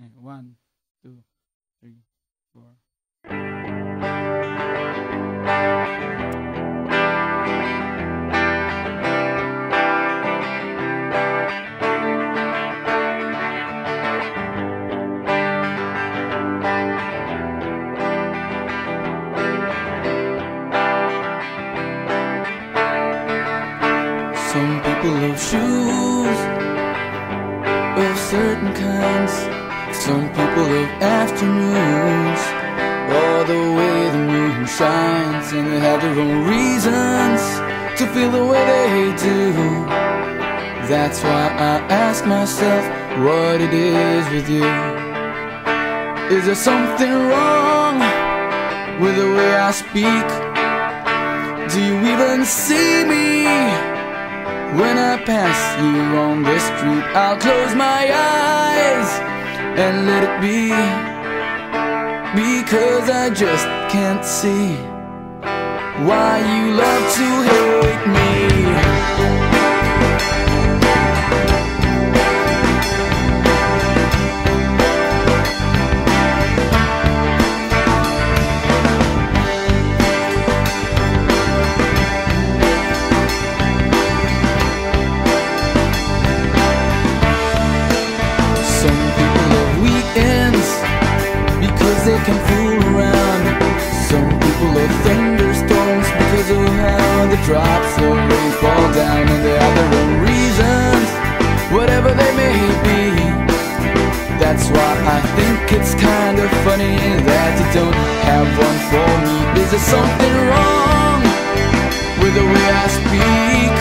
One, two, three, four. Some people love shoes of certain kinds. Some people love afternoons, all the way the moon shines, and they have their own reasons to feel the way they do. That's why I ask myself what it is with you. Is there something wrong with the way I speak? Do you even see me? When I pass you on the street, I'll close my eyes and let it be. Because I just can't see why you love to hate me. Of rain fall down, and they have their own reasons, whatever they may be. That's why I think it's kind of funny that you don't have one for me. Is there something wrong with the way I speak?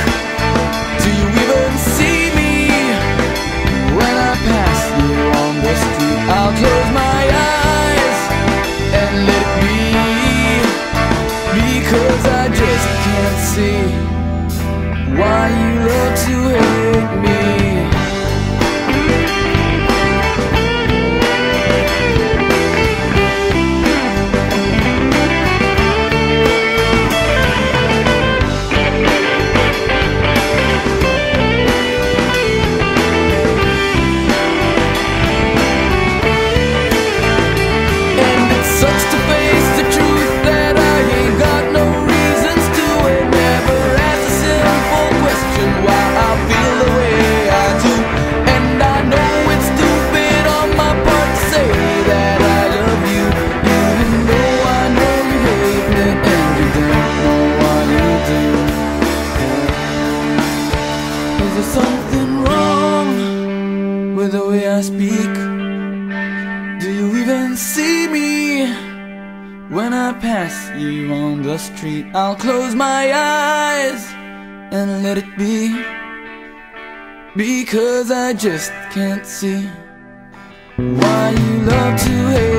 Even see me? When I pass you on the street, I'll close my eyes and let it be. Because I just can't see why you love to hate.